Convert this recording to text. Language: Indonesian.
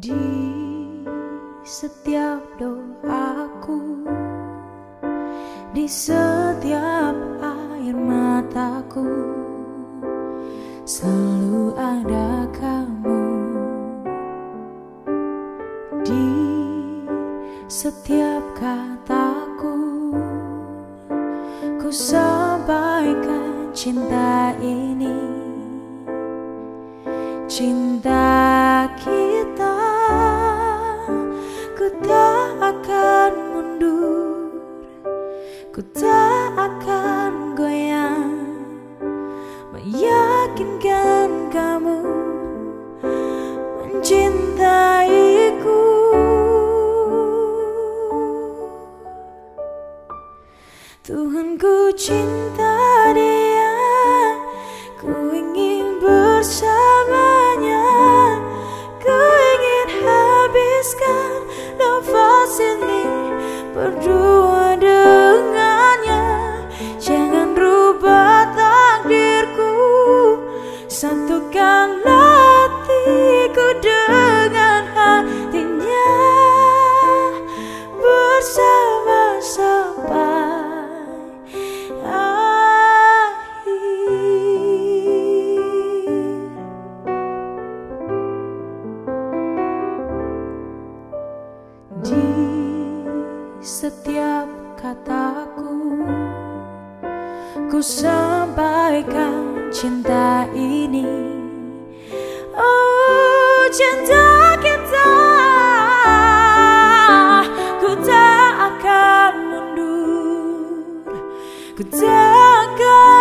Di setiap doaku Di setiap air mataku Selalu ada kamu. Di setiap kataku Ku sampaikan cinta ini. Cinta Ku tak akan goyang. Meyakinkan kamu Mencintaiku. Tuhan ku cinta dia. Ku ingin bersamanya. Ku ingin habiskan nafas ini. Berdua setiap kataku. Ku sampaikan cinta ini. Oh cinta kita. Ku tak akan mundur. Ku tak akan